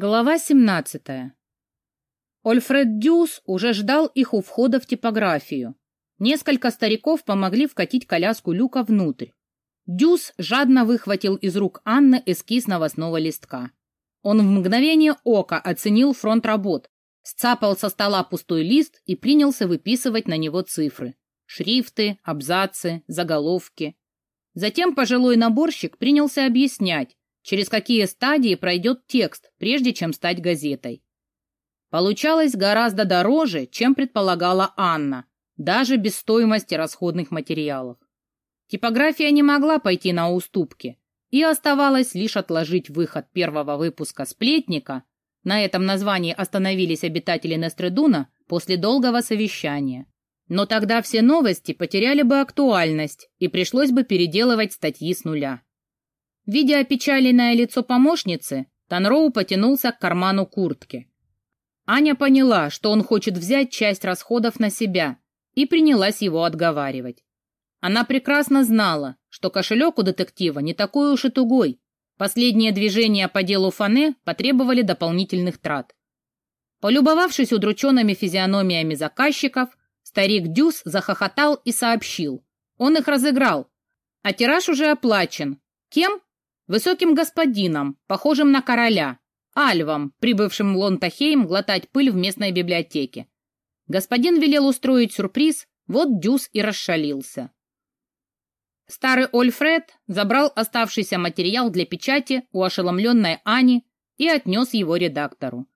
Глава 17. Ольфред Дюс уже ждал их у входа в типографию. Несколько стариков помогли вкатить коляску Люка внутрь. Дюс жадно выхватил из рук Анны эскиз новостного листка. Он в мгновение ока оценил фронт работ, сцапал со стола пустой лист и принялся выписывать на него цифры. Шрифты, абзацы, заголовки. Затем пожилой наборщик принялся объяснять, через какие стадии пройдет текст, прежде чем стать газетой. Получалось гораздо дороже, чем предполагала Анна, даже без стоимости расходных материалов. Типография не могла пойти на уступки, и оставалось лишь отложить выход первого выпуска «Сплетника», на этом названии остановились обитатели Нестредуна после долгого совещания. Но тогда все новости потеряли бы актуальность, и пришлось бы переделывать статьи с нуля. Видя опечаленное лицо помощницы, Танроу потянулся к карману куртки. Аня поняла, что он хочет взять часть расходов на себя, и принялась его отговаривать. Она прекрасно знала, что кошелек у детектива не такой уж и тугой. Последние движения по делу Фане потребовали дополнительных трат. Полюбовавшись удрученными физиономиями заказчиков, старик Дюс захохотал и сообщил. Он их разыграл, а тираж уже оплачен. Кем? Высоким господином, похожим на короля, Альвом, прибывшим в Лонтахейм глотать пыль в местной библиотеке. Господин велел устроить сюрприз, вот Дюс и расшалился. Старый Ольфред забрал оставшийся материал для печати у ошеломленной Ани и отнес его редактору.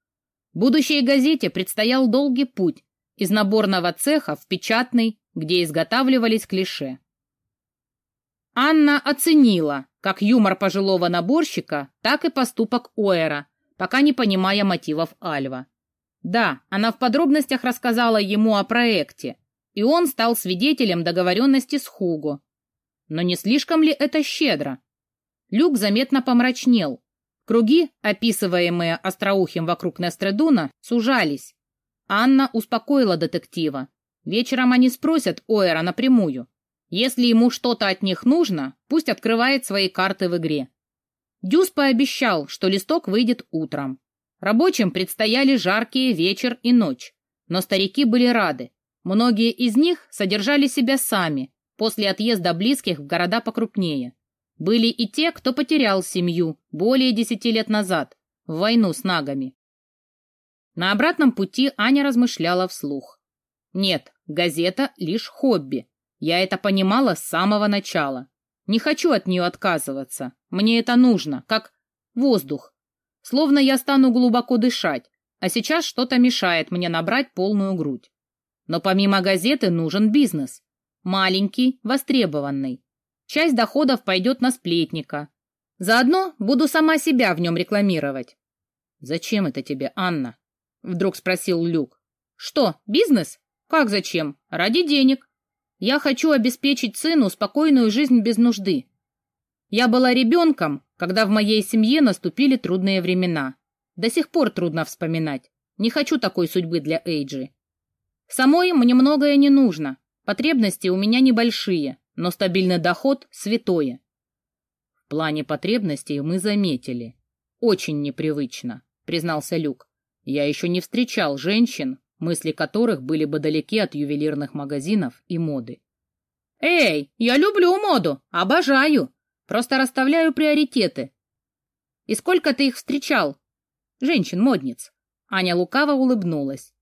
Будущей газете предстоял долгий путь из наборного цеха в печатный, где изготавливались клише. Анна оценила как юмор пожилого наборщика, так и поступок Оэра, пока не понимая мотивов Альва. Да, она в подробностях рассказала ему о проекте, и он стал свидетелем договоренности с Хуго. Но не слишком ли это щедро? Люк заметно помрачнел. Круги, описываемые остроухим вокруг Нестредуна, сужались. Анна успокоила детектива. Вечером они спросят Оэра напрямую. Если ему что-то от них нужно, пусть открывает свои карты в игре. Дюс пообещал, что листок выйдет утром. Рабочим предстояли жаркие вечер и ночь. Но старики были рады. Многие из них содержали себя сами после отъезда близких в города покрупнее. Были и те, кто потерял семью более десяти лет назад в войну с нагами. На обратном пути Аня размышляла вслух. Нет, газета — лишь хобби, я это понимала с самого начала. Не хочу от нее отказываться. Мне это нужно, как воздух. Словно я стану глубоко дышать, а сейчас что-то мешает мне набрать полную грудь. Но помимо газеты нужен бизнес. Маленький, востребованный. Часть доходов пойдет на сплетника. Заодно буду сама себя в нем рекламировать. «Зачем это тебе, Анна?» — вдруг спросил Люк. «Что, бизнес? Как зачем? Ради денег. Я хочу обеспечить сыну спокойную жизнь без нужды. Я была ребенком, когда в моей семье наступили трудные времена. До сих пор трудно вспоминать. Не хочу такой судьбы для Эйджи. Самой мне многое не нужно. Потребности у меня небольшие, но стабильный доход – святое. В плане потребностей мы заметили. Очень непривычно, признался Люк. Я еще не встречал женщин, мысли которых были бы далеки от ювелирных магазинов и моды. «Эй, я люблю моду, обожаю, просто расставляю приоритеты. И сколько ты их встречал? Женщин-модниц». Аня лукаво улыбнулась.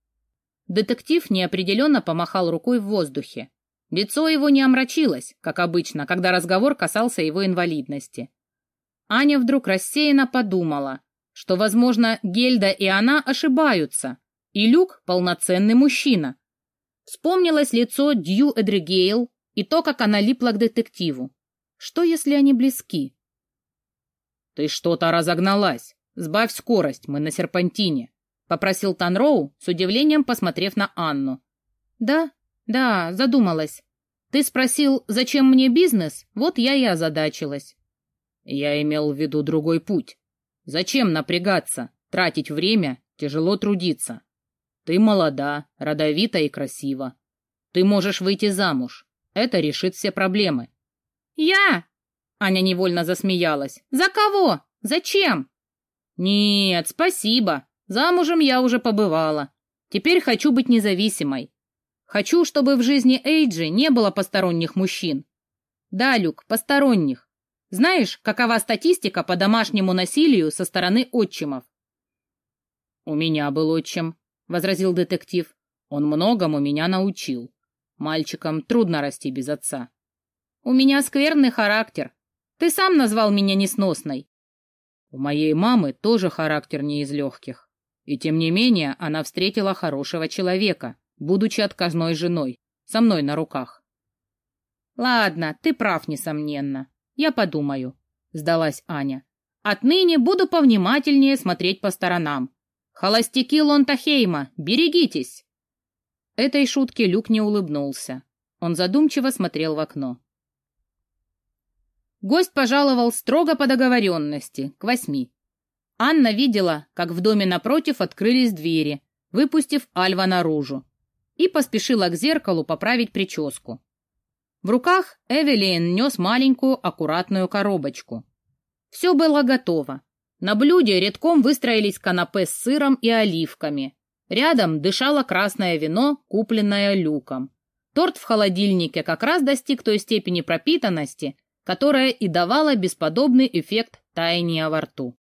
Детектив неопределенно помахал рукой в воздухе. Лицо его не омрачилось, как обычно, когда разговор касался его инвалидности. Аня вдруг рассеянно подумала, что, возможно, Гельда и она ошибаются, и Люк — полноценный мужчина. Вспомнилось лицо Дью Эдригейл и то, как она липла к детективу. Что, если они близки? «Ты что-то разогналась. Сбавь скорость, мы на серпантине», — попросил Танроу, с удивлением посмотрев на Анну. «Да, да, задумалась. Ты спросил, зачем мне бизнес? Вот я и озадачилась». «Я имел в виду другой путь. Зачем напрягаться, тратить время, тяжело трудиться? Ты молода, родовита и красива. Ты можешь выйти замуж. Это решит все проблемы. Я? Аня невольно засмеялась. За кого? Зачем? Нет, спасибо. Замужем я уже побывала. Теперь хочу быть независимой. Хочу, чтобы в жизни Эйджи не было посторонних мужчин. Да, Люк, посторонних. Знаешь, какова статистика по домашнему насилию со стороны отчимов? У меня был отчим, возразил детектив. Он многому меня научил. Мальчикам трудно расти без отца. У меня скверный характер. Ты сам назвал меня несносной. У моей мамы тоже характер не из легких. И тем не менее она встретила хорошего человека, будучи отказной женой, со мной на руках. Ладно, ты прав, несомненно. Я подумаю, сдалась Аня. Отныне буду повнимательнее смотреть по сторонам. Холостяки Лонтахейма, берегитесь. Этой шутке Люк не улыбнулся. Он задумчиво смотрел в окно. Гость пожаловал строго по договоренности, к восьми. Анна видела, как в доме напротив открылись двери, выпустив Альва наружу, и поспешила к зеркалу поправить прическу. В руках Эвелин нес маленькую аккуратную коробочку. Все было готово. На блюде редком выстроились канапе с сыром и оливками. Рядом дышало красное вино, купленное люком. Торт в холодильнике как раз достиг той степени пропитанности, которая и давала бесподобный эффект таяния во рту.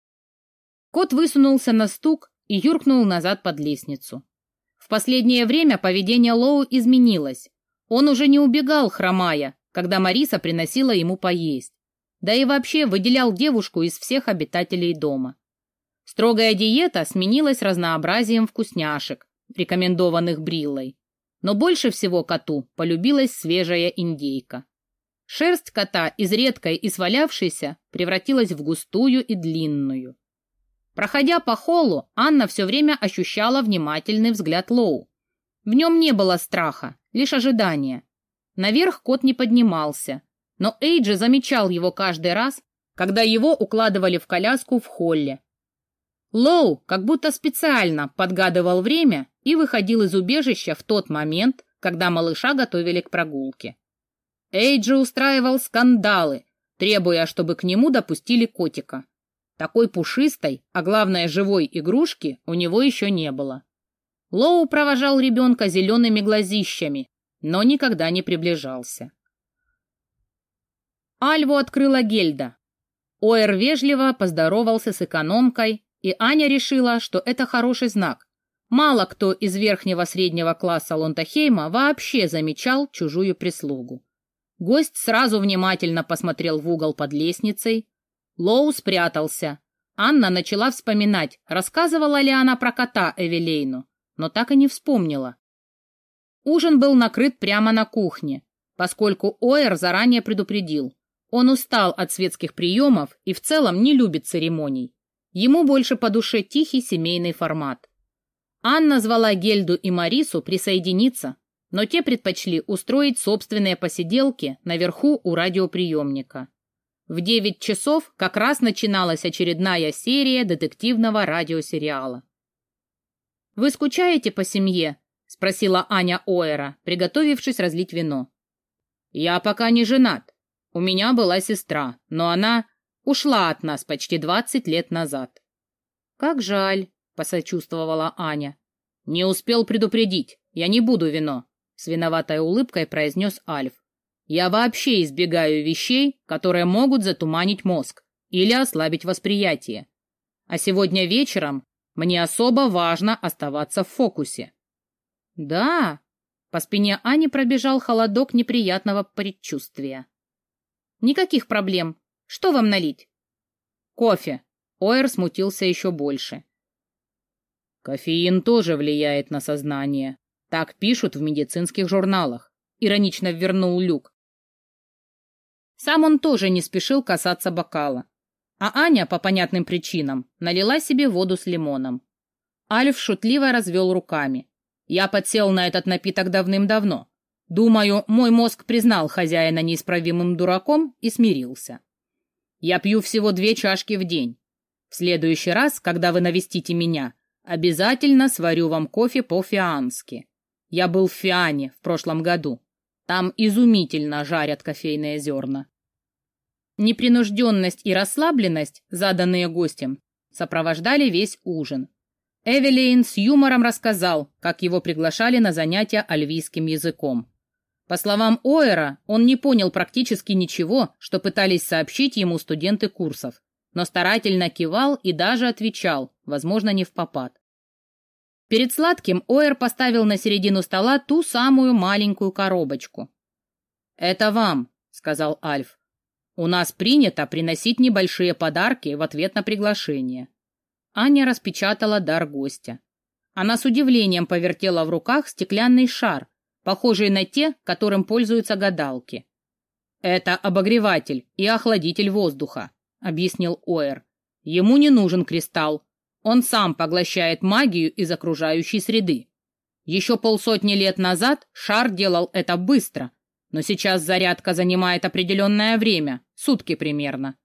Кот высунулся на стук и юркнул назад под лестницу. В последнее время поведение Лоу изменилось. Он уже не убегал, хромая, когда Мариса приносила ему поесть. Да и вообще выделял девушку из всех обитателей дома. Строгая диета сменилась разнообразием вкусняшек, рекомендованных Бриллой. Но больше всего коту полюбилась свежая индейка. Шерсть кота из редкой и свалявшейся превратилась в густую и длинную. Проходя по холлу, Анна все время ощущала внимательный взгляд Лоу. В нем не было страха, лишь ожидание. Наверх кот не поднимался, но Эйджи замечал его каждый раз, когда его укладывали в коляску в холле. Лоу как будто специально подгадывал время и выходил из убежища в тот момент, когда малыша готовили к прогулке. Эйджи устраивал скандалы, требуя, чтобы к нему допустили котика. Такой пушистой, а главное живой игрушки у него еще не было. Лоу провожал ребенка зелеными глазищами, но никогда не приближался. Альву открыла Гельда. Оэр вежливо поздоровался с экономкой, и Аня решила, что это хороший знак. Мало кто из верхнего среднего класса Лонтахейма вообще замечал чужую прислугу. Гость сразу внимательно посмотрел в угол под лестницей, Лоу спрятался. Анна начала вспоминать, рассказывала ли она про кота Эвелейну, но так и не вспомнила. Ужин был накрыт прямо на кухне, поскольку Оэр заранее предупредил. Он устал от светских приемов и в целом не любит церемоний. Ему больше по душе тихий семейный формат. Анна звала Гельду и Марису присоединиться, но те предпочли устроить собственные посиделки наверху у радиоприемника. В 9 часов как раз начиналась очередная серия детективного радиосериала. «Вы скучаете по семье?» — спросила Аня Оэра, приготовившись разлить вино. «Я пока не женат. У меня была сестра, но она ушла от нас почти 20 лет назад». «Как жаль», — посочувствовала Аня. «Не успел предупредить. Я не буду вино», — с виноватой улыбкой произнес Альф. Я вообще избегаю вещей, которые могут затуманить мозг или ослабить восприятие. А сегодня вечером мне особо важно оставаться в фокусе. Да, по спине Ани пробежал холодок неприятного предчувствия. Никаких проблем. Что вам налить? Кофе. Оэр смутился еще больше. Кофеин тоже влияет на сознание. Так пишут в медицинских журналах. Иронично вернул Люк. Сам он тоже не спешил касаться бокала. А Аня, по понятным причинам, налила себе воду с лимоном. Альф шутливо развел руками. Я подсел на этот напиток давным-давно. Думаю, мой мозг признал хозяина неисправимым дураком и смирился. Я пью всего две чашки в день. В следующий раз, когда вы навестите меня, обязательно сварю вам кофе по-фиански. Я был в Фиане в прошлом году. Там изумительно жарят кофейные зерна. Непринужденность и расслабленность, заданные гостем, сопровождали весь ужин. Эвелейн с юмором рассказал, как его приглашали на занятия альвийским языком. По словам Оэра, он не понял практически ничего, что пытались сообщить ему студенты курсов, но старательно кивал и даже отвечал, возможно, не в попад. Перед сладким Оэр поставил на середину стола ту самую маленькую коробочку. «Это вам», — сказал Альф. «У нас принято приносить небольшие подарки в ответ на приглашение». Аня распечатала дар гостя. Она с удивлением повертела в руках стеклянный шар, похожий на те, которым пользуются гадалки. «Это обогреватель и охладитель воздуха», — объяснил Оэр. «Ему не нужен кристалл. Он сам поглощает магию из окружающей среды. Еще полсотни лет назад шар делал это быстро, но сейчас зарядка занимает определенное время, сутки примерно.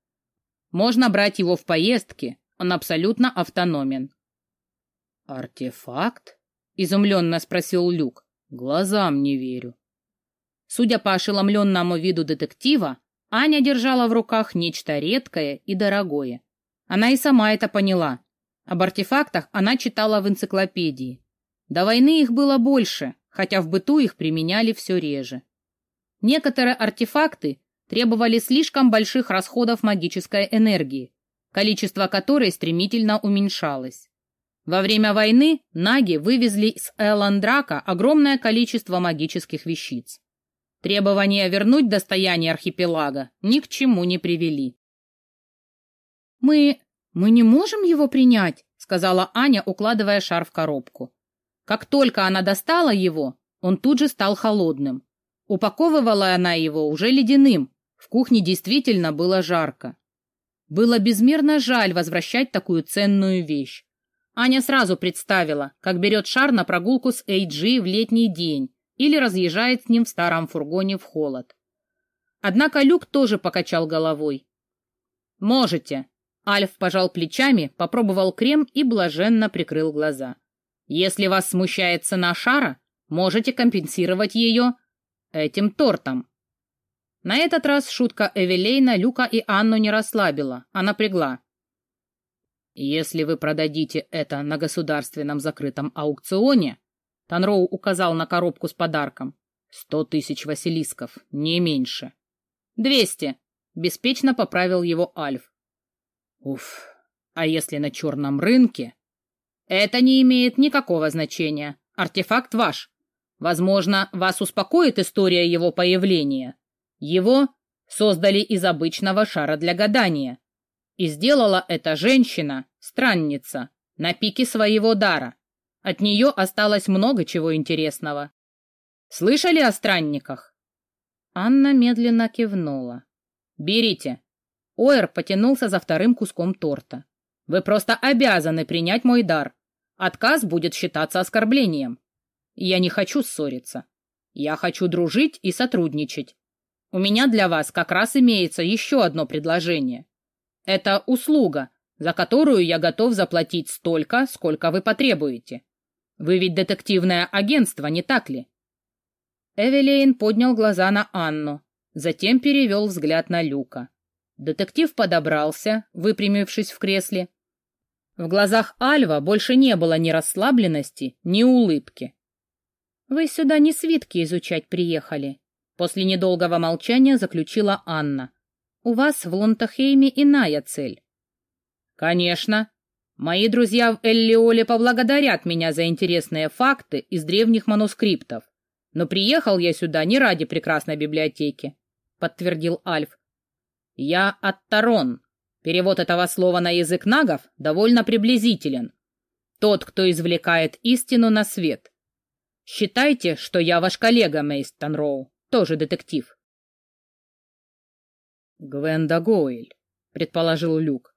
Можно брать его в поездки, он абсолютно автономен. «Артефакт?» — изумленно спросил Люк. «Глазам не верю». Судя по ошеломленному виду детектива, Аня держала в руках нечто редкое и дорогое. Она и сама это поняла. Об артефактах она читала в энциклопедии. До войны их было больше, хотя в быту их применяли все реже. Некоторые артефакты требовали слишком больших расходов магической энергии, количество которой стремительно уменьшалось. Во время войны наги вывезли из Эландрака огромное количество магических вещиц. Требования вернуть достояние архипелага ни к чему не привели. «Мы... мы не можем его принять», — сказала Аня, укладывая шар в коробку. Как только она достала его, он тут же стал холодным. Упаковывала она его уже ледяным, в кухне действительно было жарко. Было безмерно жаль возвращать такую ценную вещь. Аня сразу представила, как берет шар на прогулку с Эйджи в летний день или разъезжает с ним в старом фургоне в холод. Однако Люк тоже покачал головой. «Можете». Альф пожал плечами, попробовал крем и блаженно прикрыл глаза. «Если вас смущает цена шара, можете компенсировать ее этим тортом. На этот раз шутка Эвелейна Люка и Анну не расслабила, а напрягла. «Если вы продадите это на государственном закрытом аукционе», Танроу указал на коробку с подарком, «сто тысяч василисков, не меньше». «Двести», — беспечно поправил его Альф. «Уф, а если на черном рынке?» «Это не имеет никакого значения. Артефакт ваш. Возможно, вас успокоит история его появления, его создали из обычного шара для гадания. И сделала эта женщина, странница, на пике своего дара. От нее осталось много чего интересного. Слышали о странниках? Анна медленно кивнула. Берите. Оэр потянулся за вторым куском торта. Вы просто обязаны принять мой дар. Отказ будет считаться оскорблением. Я не хочу ссориться. Я хочу дружить и сотрудничать. У меня для вас как раз имеется еще одно предложение. Это услуга, за которую я готов заплатить столько, сколько вы потребуете. Вы ведь детективное агентство, не так ли? Эвелейн поднял глаза на Анну, затем перевел взгляд на Люка. Детектив подобрался, выпрямившись в кресле. В глазах Альва больше не было ни расслабленности, ни улыбки. «Вы сюда не свитки изучать приехали», После недолгого молчания заключила Анна. «У вас в Лунтахейме иная цель». «Конечно. Мои друзья в Эллиоле поблагодарят меня за интересные факты из древних манускриптов. Но приехал я сюда не ради прекрасной библиотеки», — подтвердил Альф. «Я Аттарон. Перевод этого слова на язык нагов довольно приблизителен. Тот, кто извлекает истину на свет. Считайте, что я ваш коллега, Мейст Танроу тоже детектив. Гвенда Гойль, предположил Люк.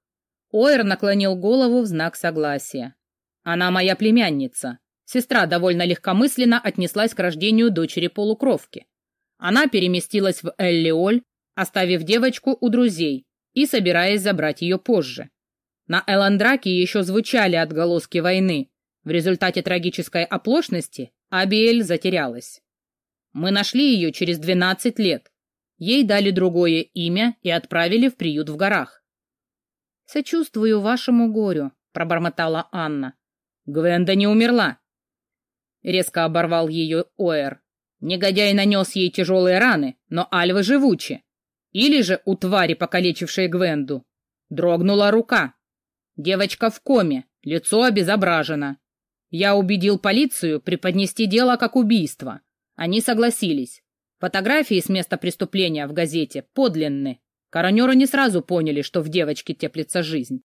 Оэр наклонил голову в знак согласия. Она моя племянница. Сестра довольно легкомысленно отнеслась к рождению дочери полукровки. Она переместилась в Эллиоль, оставив девочку у друзей и собираясь забрать ее позже. На Эландраке еще звучали отголоски войны. В результате трагической оплошности Абиэль затерялась. Мы нашли ее через 12 лет. Ей дали другое имя и отправили в приют в горах. Сочувствую вашему горю, пробормотала Анна. Гвенда не умерла. Резко оборвал ее Оэр. Негодяй нанес ей тяжелые раны, но Альва живучи. Или же у твари, покалечившей Гвенду, дрогнула рука. Девочка в коме, лицо обезображено. Я убедил полицию преподнести дело как убийство. Они согласились. Фотографии с места преступления в газете подлинны. Коронеры не сразу поняли, что в девочке теплится жизнь.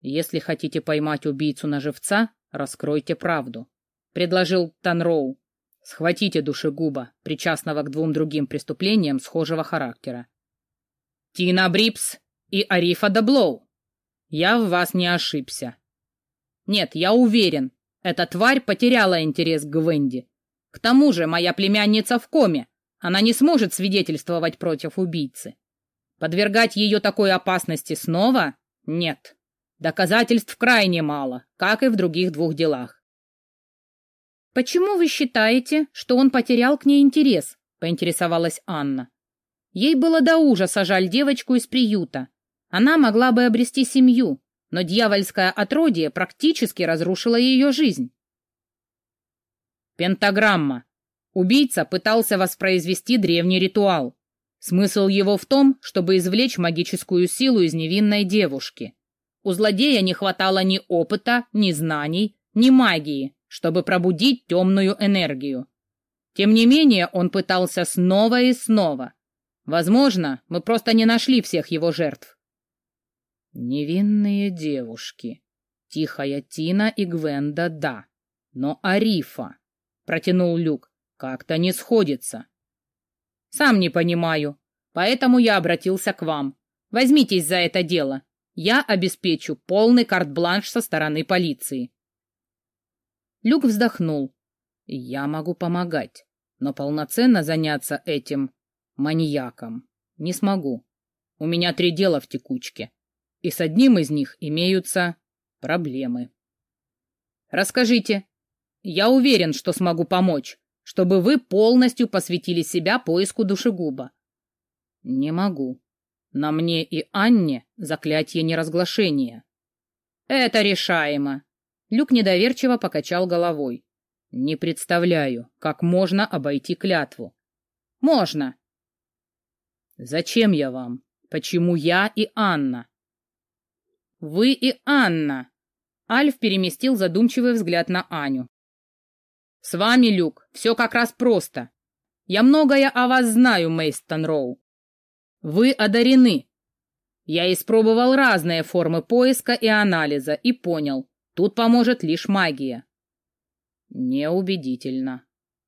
Если хотите поймать убийцу на живца, раскройте правду, предложил Танроу. Схватите душегуба, причастного к двум другим преступлениям схожего характера. Тина Брипс и Арифа Даблоу. Я в вас не ошибся. Нет, я уверен, эта тварь потеряла интерес к Гвенди. К тому же моя племянница в коме. Она не сможет свидетельствовать против убийцы. Подвергать ее такой опасности снова? Нет. Доказательств крайне мало, как и в других двух делах. «Почему вы считаете, что он потерял к ней интерес?» — поинтересовалась Анна. Ей было до ужаса жаль девочку из приюта. Она могла бы обрести семью, но дьявольское отродье практически разрушило ее жизнь. Пентаграмма. Убийца пытался воспроизвести древний ритуал. Смысл его в том, чтобы извлечь магическую силу из невинной девушки. У злодея не хватало ни опыта, ни знаний, ни магии, чтобы пробудить темную энергию. Тем не менее, он пытался снова и снова. Возможно, мы просто не нашли всех его жертв. Невинные девушки. Тихая Тина и Гвенда — да. Но Арифа, — протянул Люк, — как-то не сходится. Сам не понимаю, поэтому я обратился к вам. Возьмитесь за это дело. Я обеспечу полный карт-бланш со стороны полиции. Люк вздохнул. Я могу помогать, но полноценно заняться этим маньяком не смогу. У меня три дела в текучке и с одним из них имеются проблемы. Расскажите. Я уверен, что смогу помочь, чтобы вы полностью посвятили себя поиску душегуба. Не могу. На мне и Анне заклятие неразглашения. Это решаемо. Люк недоверчиво покачал головой. Не представляю, как можно обойти клятву. Можно. Зачем я вам? Почему я и Анна? Вы и Анна. Альф переместил задумчивый взгляд на Аню. С вами, Люк, все как раз просто. Я многое о вас знаю, Мейстон Роу. Вы одарены. Я испробовал разные формы поиска и анализа и понял, тут поможет лишь магия. Неубедительно.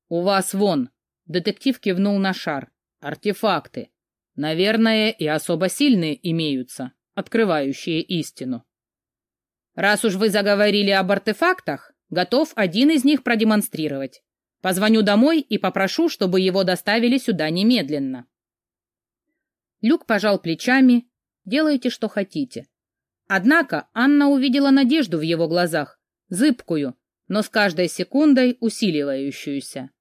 У вас вон, детектив кивнул на шар, артефакты. Наверное, и особо сильные имеются открывающие истину. Раз уж вы заговорили об артефактах, готов один из них продемонстрировать. Позвоню домой и попрошу, чтобы его доставили сюда немедленно. Люк пожал плечами. Делайте, что хотите. Однако Анна увидела надежду в его глазах, зыбкую, но с каждой секундой усиливающуюся.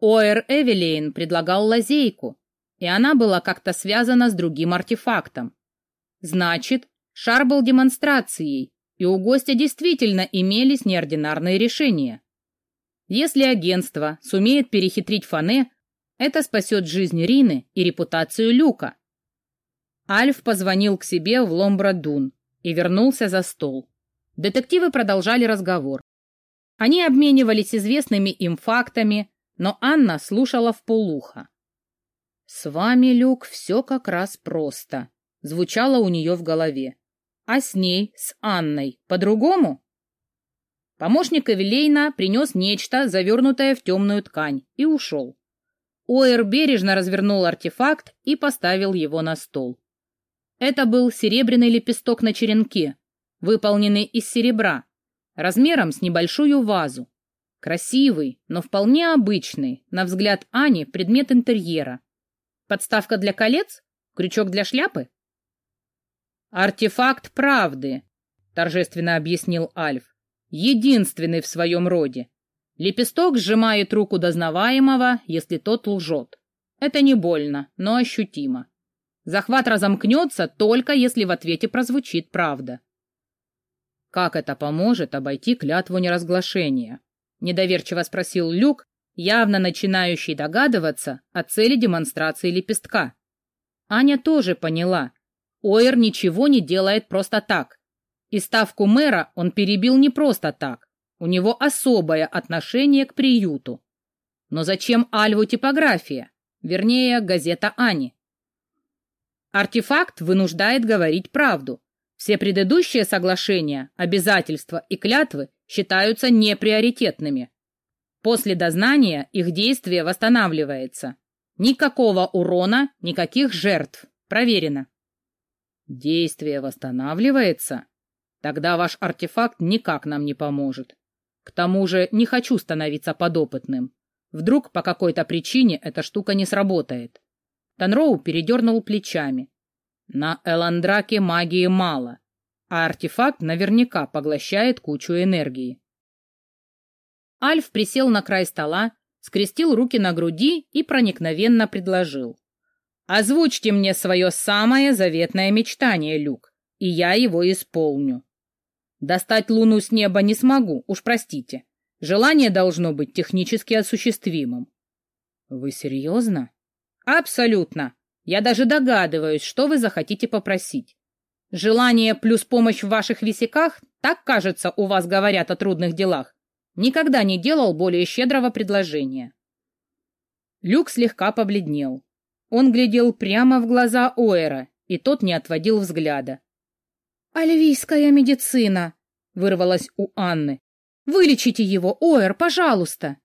Оэр Эвелейн предлагал лазейку, и она была как-то связана с другим артефактом. Значит, шар был демонстрацией, и у гостя действительно имелись неординарные решения. Если агентство сумеет перехитрить Фане, это спасет жизнь Рины и репутацию Люка. Альф позвонил к себе в Ломбрадун и вернулся за стол. Детективы продолжали разговор. Они обменивались известными им фактами, но Анна слушала в полухо. «С вами, Люк, все как раз просто звучало у нее в голове. А с ней, с Анной, по-другому? Помощник Эвелейна принес нечто, завернутое в темную ткань, и ушел. Оэр бережно развернул артефакт и поставил его на стол. Это был серебряный лепесток на черенке, выполненный из серебра, размером с небольшую вазу. Красивый, но вполне обычный, на взгляд Ани, предмет интерьера. Подставка для колец? Крючок для шляпы? «Артефакт правды», — торжественно объяснил Альф. «Единственный в своем роде. Лепесток сжимает руку дознаваемого, если тот лжет. Это не больно, но ощутимо. Захват разомкнется только если в ответе прозвучит правда. «Как это поможет обойти клятву неразглашения?» — недоверчиво спросил Люк, явно начинающий догадываться о цели демонстрации лепестка. Аня тоже поняла. Оэр ничего не делает просто так. И ставку мэра он перебил не просто так. У него особое отношение к приюту. Но зачем Альву типография? Вернее, газета Ани. Артефакт вынуждает говорить правду. Все предыдущие соглашения, обязательства и клятвы считаются неприоритетными. После дознания их действие восстанавливается. Никакого урона, никаких жертв. Проверено. Действие восстанавливается? Тогда ваш артефакт никак нам не поможет. К тому же не хочу становиться подопытным. Вдруг по какой-то причине эта штука не сработает. Танроу передернул плечами. На Эландраке магии мало, а артефакт наверняка поглощает кучу энергии. Альф присел на край стола, скрестил руки на груди и проникновенно предложил. «Озвучьте мне свое самое заветное мечтание, Люк, и я его исполню. Достать луну с неба не смогу, уж простите. Желание должно быть технически осуществимым». «Вы серьезно?» «Абсолютно. Я даже догадываюсь, что вы захотите попросить. Желание плюс помощь в ваших висяках, так, кажется, у вас говорят о трудных делах, Никогда не делал более щедрого предложения. Люк слегка побледнел. Он глядел прямо в глаза Оэра, и тот не отводил взгляда. «Альвийская медицина!» — вырвалась у Анны. «Вылечите его, Оэр, пожалуйста!»